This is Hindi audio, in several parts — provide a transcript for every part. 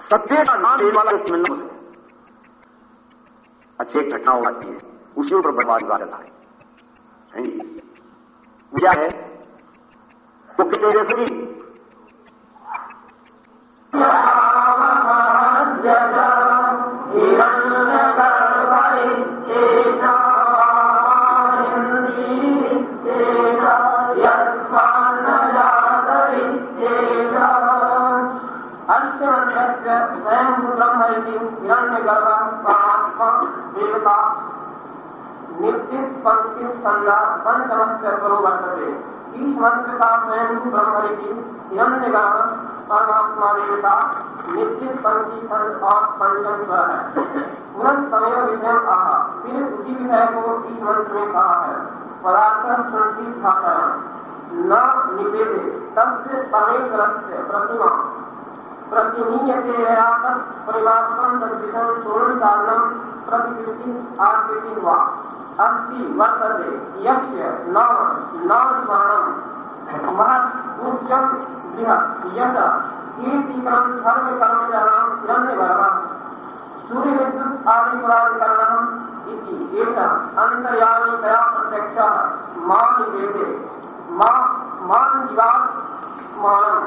सत्य का नाम देने वाला मिलना मुश्किल अच्छी एक घटना हो जाती है। उसी ऊपर बर्बाद हुआ चला है। क्या है? तो कितने जैसे पंचमस्करो वर्तते ईश्वरता स्वयं ब्रह्मरिति हिरण्यगण परमात्मा देवता निश्चित पंचीकरण और पंचम स्वर है। समय विषय आह। फिर उसी विषय को इस मंत्र में कहा है। पदार्थ श्रुति भाषण न निषेधे तब से समय प्रतिमा। प्रतिनीयते परिवार तद्विषम सोरण कारणम प्रतिकृति आकृति वा अस्ति वर्तते यस्य न न स्मरणं महत् उच्चं बृहत् यत कीर्तिकरं सर्वकर्मचरणं हिरण्यगर्भः सूर्यविद्युत् आदिपुरादिकरणम् इति एष अन्तर्यामितया प्रत्यक्षः मा निवेदे मा मान जीवात् स्मरणं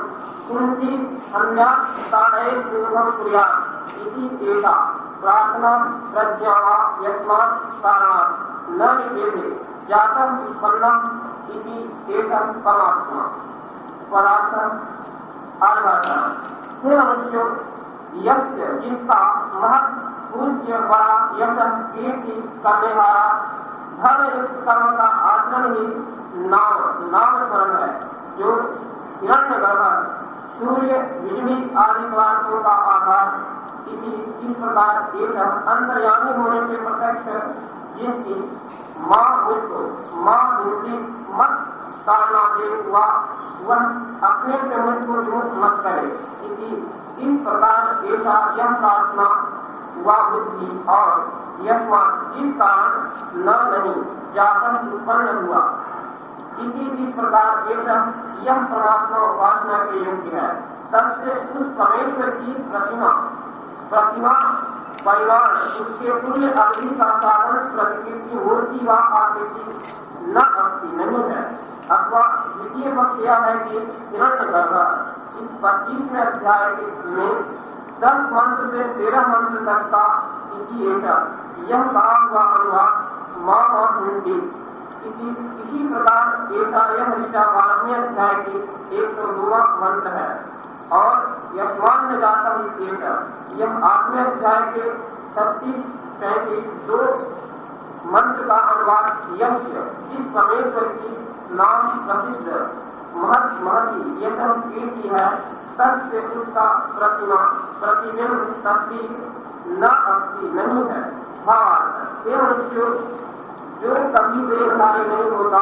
कुन्ति अन्यात् ताडये पूर्वं कुर्यात् इति एषा प्रार्थना, प्रज्ञा यस्मात् कारणात् न निषेधे जातम उत्पन्नम इति एकम परमात्मा। पदार्थ आधार हे मनुष्य, यस्य जिसका महत, पूज्य बड़ा यश कीर्ति करने वाला धर्म कर्म का आचरण ही नाम नाम स्मरण। है जो हिरण्य गर्भ सूर्य बिजली आदि पदार्थों का आधार इस प्रकार एक अंतर्यामी होने से प्रत्यक्ष जिसकी माँ मुझको माँ दूसरी मत ताड़ना दे हुआ वह अपने से मुझको विमुख मत करे इसी इस प्रकार ऐसा यह प्रार्थना हुआ बुद्धि और यह जिस कारण न नहीं जाकर उत्पन्न हुआ इसी इस प्रकार ऐसा यह परमात्मा उपासना के योग्य है। तब से उस परमेश्वर की प्रतिमा प्रतिमा, परिवार, उसके पुण्य अवधि का साधन प्रकृति मूर्ति व आकृति न अस्थि नहीं है। अथवा द्वितीय पक्ष यह है कि हिरण्य गर्भ इस पच्चीसवें अध्याय में दस मंत्र से तेरह मंत्र तक का इसी एक यह कहा हुआ अनुवाद माँ और हिंदी इसी इसी प्रकार ऐसा यह ऋषा बारहवें अध्याय की एक सौ दो मंत्र है। और यशमान जाता ही यह आठवें अध्याय के छत्तीस, पैंतीस, दो मंत्र का अनुवाद यश इस परमेश्वर की नाम प्रसिद्ध महत महती यह सब कीर्ति है। तस्य उसका प्रतिमा, प्रतिबिंब तस्वीर न अस्थि, नहीं है। भावार्थ हे। मनुष्य, जो कभी बेकार नहीं होता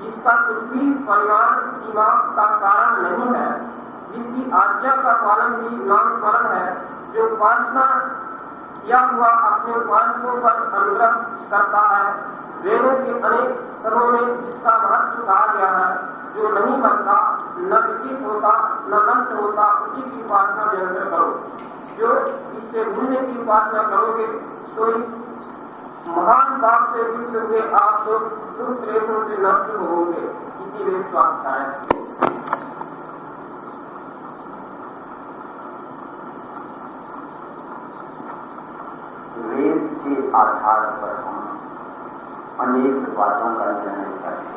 जिसका कुछ भी परिवार सीमा का कारण नहीं है, जिसकी आज्ञा का पालन भी नाम स्मरण है, जो उपासना किया हुआ अपने उपासकों पर अनुग्रह करता है, वेदों के अनेक स्थलों में इसका महत्व कहा गया है, जो नहीं बनता, न विकसित होता, न नष्ट होता, उसी की उपासना निरंतर करो। जो इससे भूलने की उपासना करोगे तो महान बाप से विश्व में आप तो दुख प्रेमों से लक्ष्य होंगे, इसी वे स्वास्थ्य वेद के आधार पर हम अनेक बातों का निर्णय करते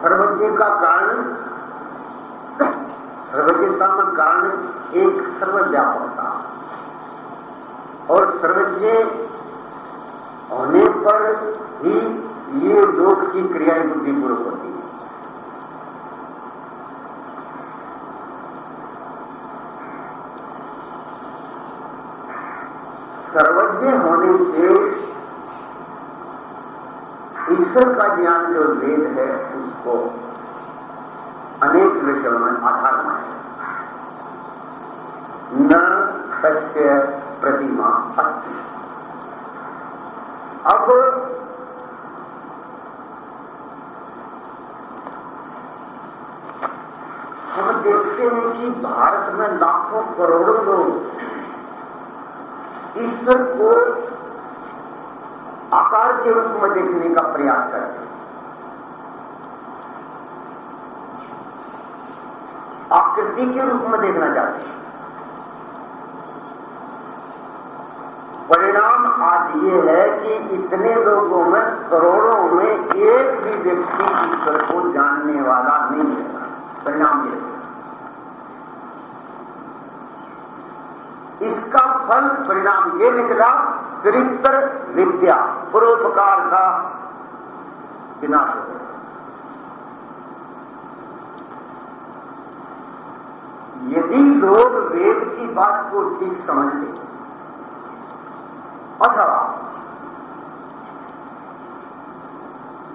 सर्वज्ञ का कारण सर्वज्ञता का कारण एक सर्वव्यापकता और सर्वज्ञ होने पर ही ये लोक की क्रियाएँ बुद्धिपूर्वक होती है। सर्वज्ञ होने से ईश्वर का ज्ञान जो वेद है, उसको अनेक विषयों में आधार माने न प्रतिमा अस्ति। अब हम देखते हैं कि भारत में लाखों करोड़ों लोग ईश्वर को के रूप में देखने का प्रयास करते आकृति के रूप में देखना चाहते हैं। परिणाम आज ये है कि इतने लोगों में, करोड़ों में एक भी व्यक्ति ईश्वर को जानने वाला नहीं है। परिणाम ये इसका फल, परिणाम ये निकला चरित्र विद्या, परोपकार का विनाश हो यदि लोग वेद की बात को ठीक समझ ले अथवा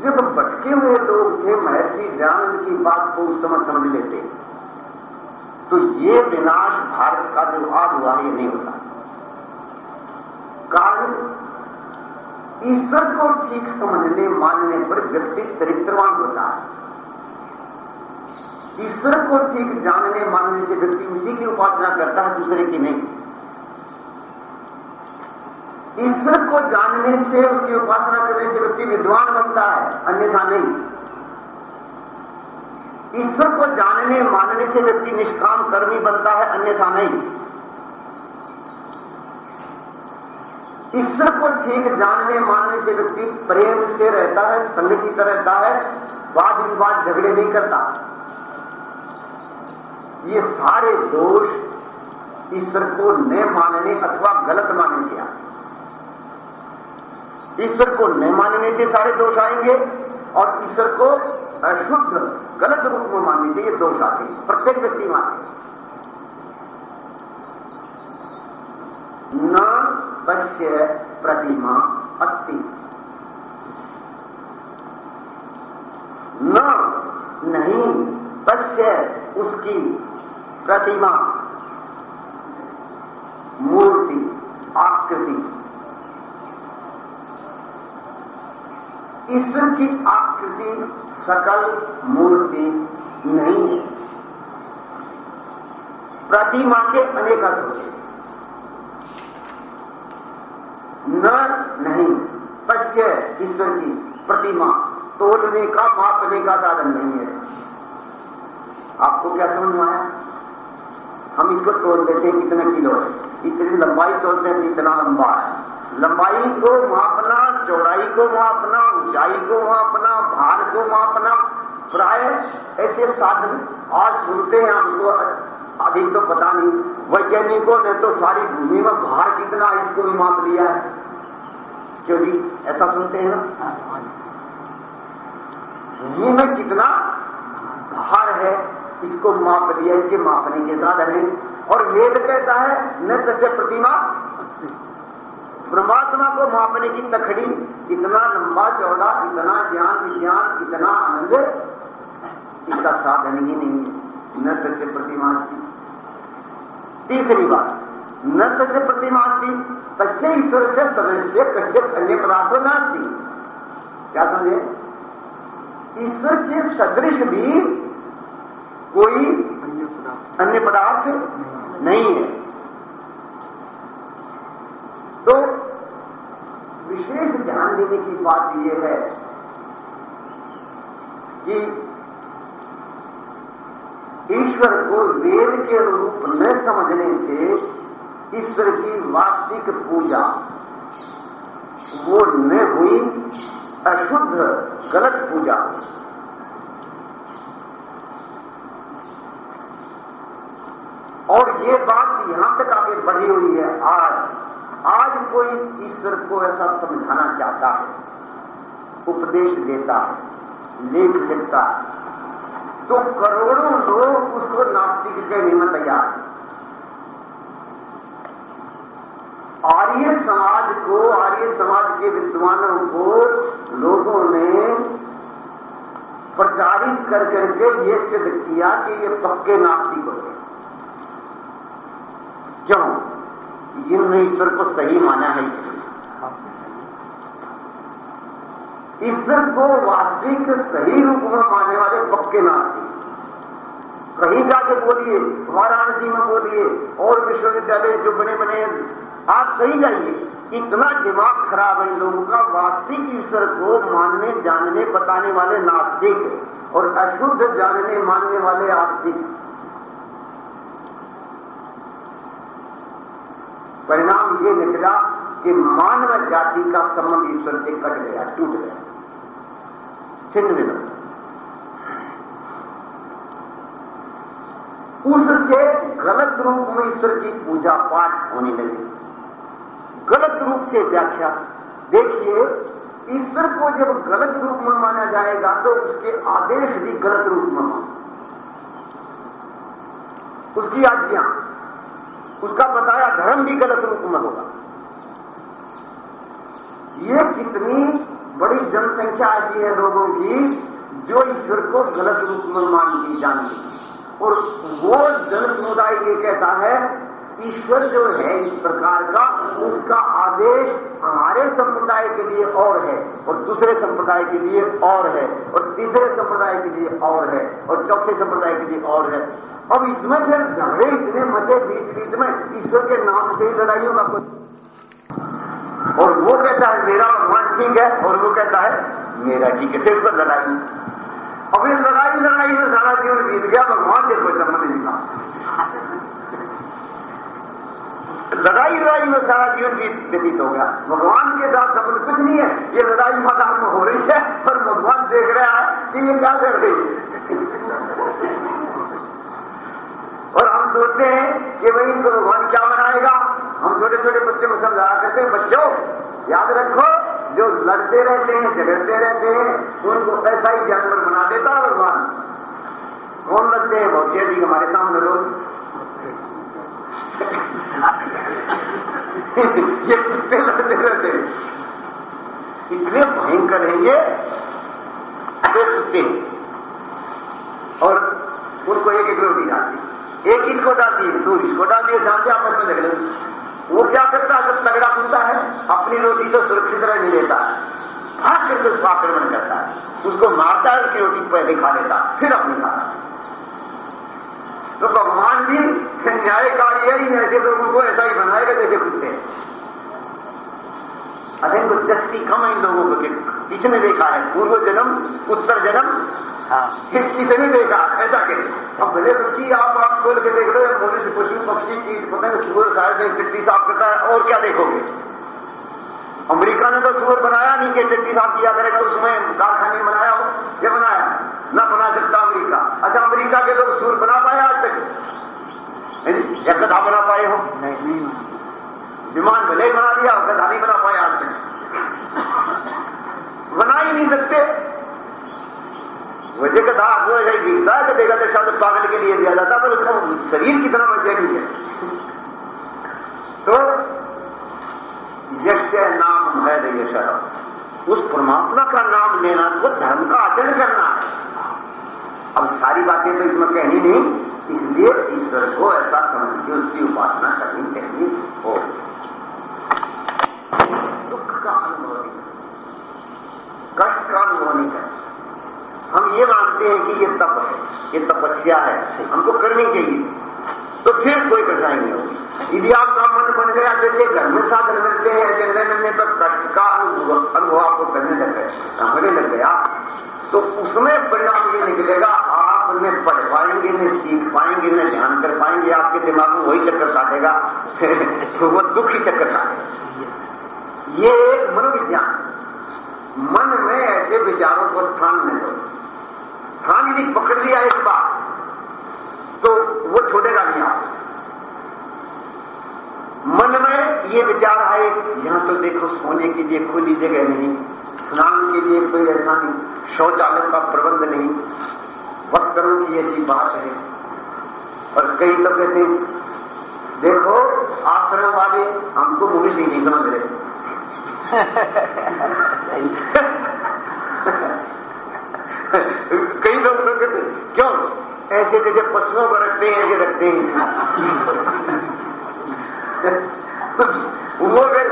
जब भटके हुए लोग थे, महर्षि दयानंद की बात को उस समय समझ लेते तो ये विनाश भारत का जो आज हुआ, ये नहीं होता। कारण ईश्वर को ठीक समझने, मानने पर व्यक्ति चरित्रवान होता है। ईश्वर को ठीक जानने, मानने से व्यक्ति उसी की उपासना करता है, दूसरे की नहीं। ईश्वर को जानने से, उसकी उपासना करने से व्यक्ति विद्वान बनता है, अन्यथा नहीं। ईश्वर को जानने, मानने से व्यक्ति निष्काम कर्मी बनता है, अन्यथा नहीं। ईश्वर को ठीक जानने, मानने से व्यक्ति प्रेम से रहता है संगठित रहता है, वाद विवाद झगड़े नहीं करता। ये सारे दोष ईश्वर को न मानने अथवा गलत मानने से आते ईश्वर को न मानने से सारे दोष आएँगे और ईश्वर को अशुद्ध, गलत रूप में मानने से ये दोष आते हैं। प्रत्येक व्यक्ति मानते न पश्य प्रतिमा अस्ति। न, नहीं पश्य उसकी प्रतिमा। मूर्ति, आकृति। ईश्वर की आकृति सकल मूर्ति नहीं है। प्रतिमा के अनेक अर्थ होते न नहीं। पश्य ईश्वर की प्रतिमा। तोड़ने का मापने का साधन नहीं है। आपको क्या समझ में आया? हम इसको तोड़ देते हैं कितने किलो है। इतनी लंबाई तोड़ते हैं, इतना लंबा है। लंबाई को मापना, चौड़ाई को मापना, ऊंचाई को मापना, भार को मापना, प्राय ऐसे साधन आज सुनते हैं हमको अधिक तो पता नहीं। वैज्ञानिकों ने तो सारी भूमि में भार कितना इसको भी माप लिया है। क्यों जी ऐसा सुनते हैं ना। भूमि में कितना भार है, इसको माप लिया, इसके मापने के साधन है। और वेद कहता है, न सत्य प्रतिमा परमात्मा को मापने की तखड़ी, इतना लंबा चौड़ा, इतना ज्ञान, विज्ञान, इतना आनंद इसका साधन ही नहीं है, न सत्य प्रतिमा की तीसरी बात न सत्य प्रतिमा तस्य ईश्वर से सदस्य कश्य अन्य पदार्थों नास्ती क्या समझे? ईश्वर के सदृश भी कोई अन्य पदार्थ नहीं है। तो विशेष ध्यान देने की बात यह है कि ईश्वर को वेद के रूप न समझने से ईश्वर की वास्तविक पूजा। वो न हुई अशुद्ध गलत पूजा। और ये बात यहाँ तक आगे बढ़ी हुई है। आज आज कोई ईश्वर को ऐसा समझाना चाहता है, उपदेश देता है, लेख लिखता है तो करोड़ों लोग उसको नास्तिक कहने में तैयार है। आर्य समाज को, आर्य समाज के विद्वानों को लोगों ने प्रचारित कर करके ये सिद्ध किया कि ये पक्के नास्तिक होते क्यों? जिनने ईश्वर को सही माना है इसलिए ईश्वर को वास्तविक सही रूप में मानने जाके बोलिए वाराणसी में बोलिए, और विश्वविद्यालय जो बने बने आप कहीं जाइए इतना दिमाग खराब है लोगों का, वास्तविक ईश्वर को मानने, जानने, बताने वाले नास्तिक और अशुद्ध जानने, मानने वाले आस्तिक परिणाम ये निकला कि मानव जाति का संबंध ईश्वर से कट गया, टूट गया। छिन्न मिला उससे गलत रूप में ईश्वर की पूजा पाठ होने लगी। गलत रूप से व्याख्या। देखिए, ईश्वर को जब गलत रूप में माना जाएगा तो उसके आदेश भी गलत रूप में मान उसकी आज्ञा, उसका बताया धर्म भी गलत रूप में होगा। ये कितनी बड़ी जनसंख्या ऐसी है लोगों की, जो ईश्वर को गलत रूप में मान मानती जानती और वो जन समुदाय ये कहता है, ईश्वर जो है इस प्रकार का, उसका आदेश हमारे संप्रदाय के लिए और है, और दूसरे संप्रदाय के लिए और है, और तीसरे संप्रदाय के लिए और है, और चौथे संप्रदाय के लिए और है। अब इसमें फिर झगड़े इतने मचे बीच बीच में, ईश्वर के नाम से ही लड़ाइयों का कुछ और वो कहता है, मेरा भगवान ठीक है, और वो कहता है, मेरा ठीक है, फिर लड़ाई। अब इस लड़ाई लड़ाई में सारा जीवन बीत गया, भगवान से कोई संबंध नहीं था। लड़ाई लड़ाई में सारा जीवन व्यतीत हो गया। भगवान के साथ संबंध कुछ नहीं है। ये लड़ाई मैदान में हो रही है, पर भगवान देख रहा है कि ये क्या कर रही है। और हम सोचते हैं कि भाई इनको भगवान क्या बनाएगा? हम छोटे छोटे बच्चों को समझाया करते हैं, बच्चों, याद रखो जो लड़ते रहते हैं, झगड़ते रहते हैं, उनको ऐसा ही जानवर बना देता है भगवान। कौन लगते हैं? बहुत अधिक हमारे सामने लोग ये कुत्ते लड़ते रहते हैं? इतने भयंकर हैं ये। कुत्ते और उनको एक एक रोटी डालती। एक इसको डालती है दो इसको डाल दिए जानते आपस में लग वो क्या करता है? जब तगड़ा कुत्ता है अपनी रोटी तो सुरक्षित रह नहीं लेता। है भाग करके उसको आक्रमण करता है। उसको मारता है उसकी रोटी पहले खा लेता फिर अपनी खाता है तो भगवान भी न्यायकारी है ही ऐसे लोगों को ऐसा ही बनाएगा जैसे कुत्ते अरे इनको जस्ती कम है इन लोगों को किसने देखा है पूर्व जन्म उत्तर जन्म। हाँ। किसने देखा? ऐसा के अब भले पक्षी आप आप खोल के देख पक्षी कीट पतंग सूर शायद चिट्ठी साफ़ करता है, और क्या देखोगे? अमेरिका ने तो सूर बनाया नहीं कि चिट्ठी साफ़ किया करेगा उसमें कारखाने बनाया हो, ये बनाया। न बना सकता अमेरिका। अच्छा अमेरिका के लोग सूर बना पाए आज तक? या गधा बना पाए हो? नहीं विमान भले बना दिया गधा नहीं बना पाए आज तक। बना ही नहीं सकते। वजह गधा वो ऐसा ही दिखता है कि देखा तो शायद पागल के लिए दिया जाता पर उसका शरीर कितना वजह नहीं है। तो यश नाम है यश उस परमात्मा का नाम लेना, वो धर्म का आचरण करना है। अब सारी बातें तो इसमें कहनी नहीं, इसलिए ईश्वर को ऐसा समझ के उसकी उपासना करनी चाहिए हो। दुख का अनुभव नहीं। कष्ट का अनुभव नहीं हम ये मानते हैं कि ये तप है, ये तपस्या है, हमको करनी चाहिए। तो फिर कोई कठिनाई नहीं होगी। यदि आपका मन बन गया, जैसे घर में साधन मिलते हैं ऐसे मिलने पर कष्ट का अनुभव आपको करने लग गए होने लग गया तो उसमें परिणाम ये निकलेगा, आप न पढ़ पाएँगे, न सीख पाएँगे, न ध्यान कर पाएँगे, आपके दिमाग में वही चक्कर काटेगा तो वो दुख ही चक्कर काटेगा ये एक मनोविज्ञान मन में ऐसे विचारों को स्थान न दो स्थान यदि पकड़ लिया एक बार। तो वो छोड़ेगा नहीं आप। मन में ये विचार आए यहाँ तो देखो सोने के लिए खुली जगह नहीं, स्नान के लिए कोई ऐसा नहीं, शौचालय का प्रबंध नहीं। वस्त्रों की ऐसी बात है। और कई लोग कहते देखो, आश्रम वाले हमको मूवी नहीं समझ रहे कई लोग तो कहते क्यों ऐसे जैसे पशुओं को रखते हैं, ऐसे रखते हैं। वो फिर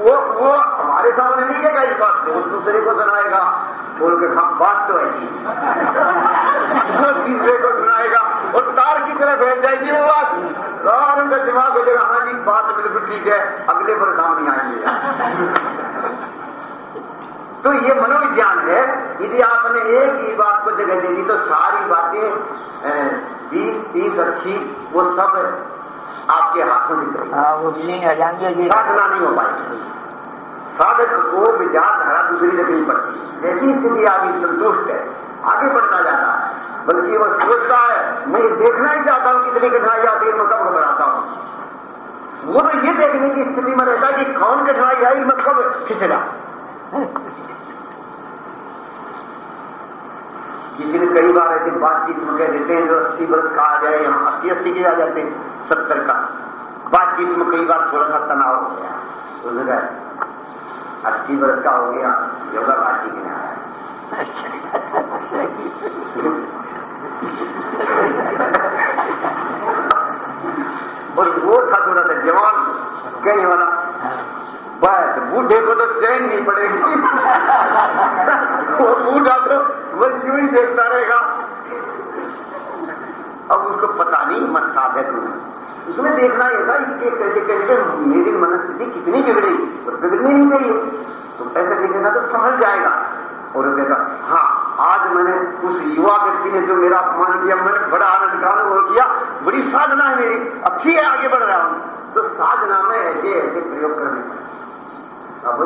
वो वो हमारे सामने नहीं कहेगा इस बात को दूसरे को सुनाएगा। बोल के हाँ बात तो ऐसी तीसरे को सुनाएगा और तार की तरह फैल जाएगी वो बात। सारे दिमाग हो जाएगा हाँ जी, बात बिल्कुल ठीक है, अगले पर सामने आएँगे। तो ये मनोविज्ञान है यदि आपने एक ही बात को जगह दे दी तो सारी बातें बीस तीस अच्छी वो सब आपके हाथों में हाँ वो नहीं जाएँगे साधना नहीं हो पाएगी। साधक को विचारधारा दूसरी रखनी पड़ती। है जैसी स्थिति आगे संतुष्ट है आगे बढ़ता जाता है। बल्कि वह सोचता है मैं ये देखना ही चाहता हूँ कितनी कठिनाई आती है मैं कब घबराता हूँ। वो तो ये देखने की स्थिति में रहता है कि कौन कठिनाई आई मैं कब खिंचेगा किसी कई बार ऐसी बातचीत में कह देते हैं, जो अस्सी वर्ष का आ जाए हम अस्सी अस्सी के आ जाते सत्तर का। बातचीत में कई बार थोड़ा सा तनाव हो गया। कहा अस्सी वर्ष का हो गया योगा राशि के आया और वो था थोड़ा सा जवान, कहने वाला, बस, बूढ़े को तो चैन नहीं पड़ेगी। वो बूढ़ा तो यूँ ही देखता रहेगा। अब उसको पता नहीं मैं साधक उसमें देखना ये था इसके कैसे कैसे मेरी मनस्थिति कितनी बिगड़ेगी, और बिगड़नी नहीं चाहिए। तो ऐसा देखेगा तो समझ जाएगा। और कहता हाँ आज मैंने उस युवा व्यक्ति ने जो मेरा अपमान किया, मैंने बड़ा आनंद का अनुभव किया, बड़ी साधना है मेरी अच्छी है आगे बढ़ रहा हूँ। तो साधना में ऐसे ऐसे प्रयोग करने अब